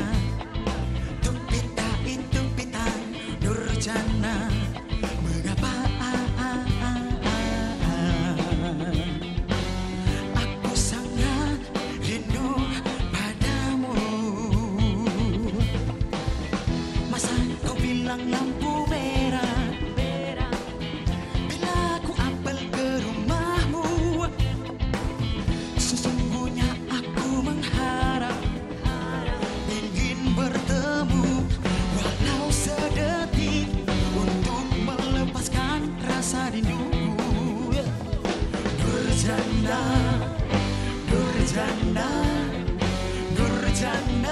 night. 자리 누구야? 누르잖아 누르잖아 누르잖아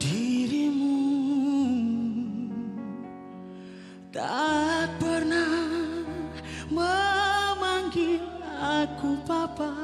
dirimu tak pernah memanggil aku papa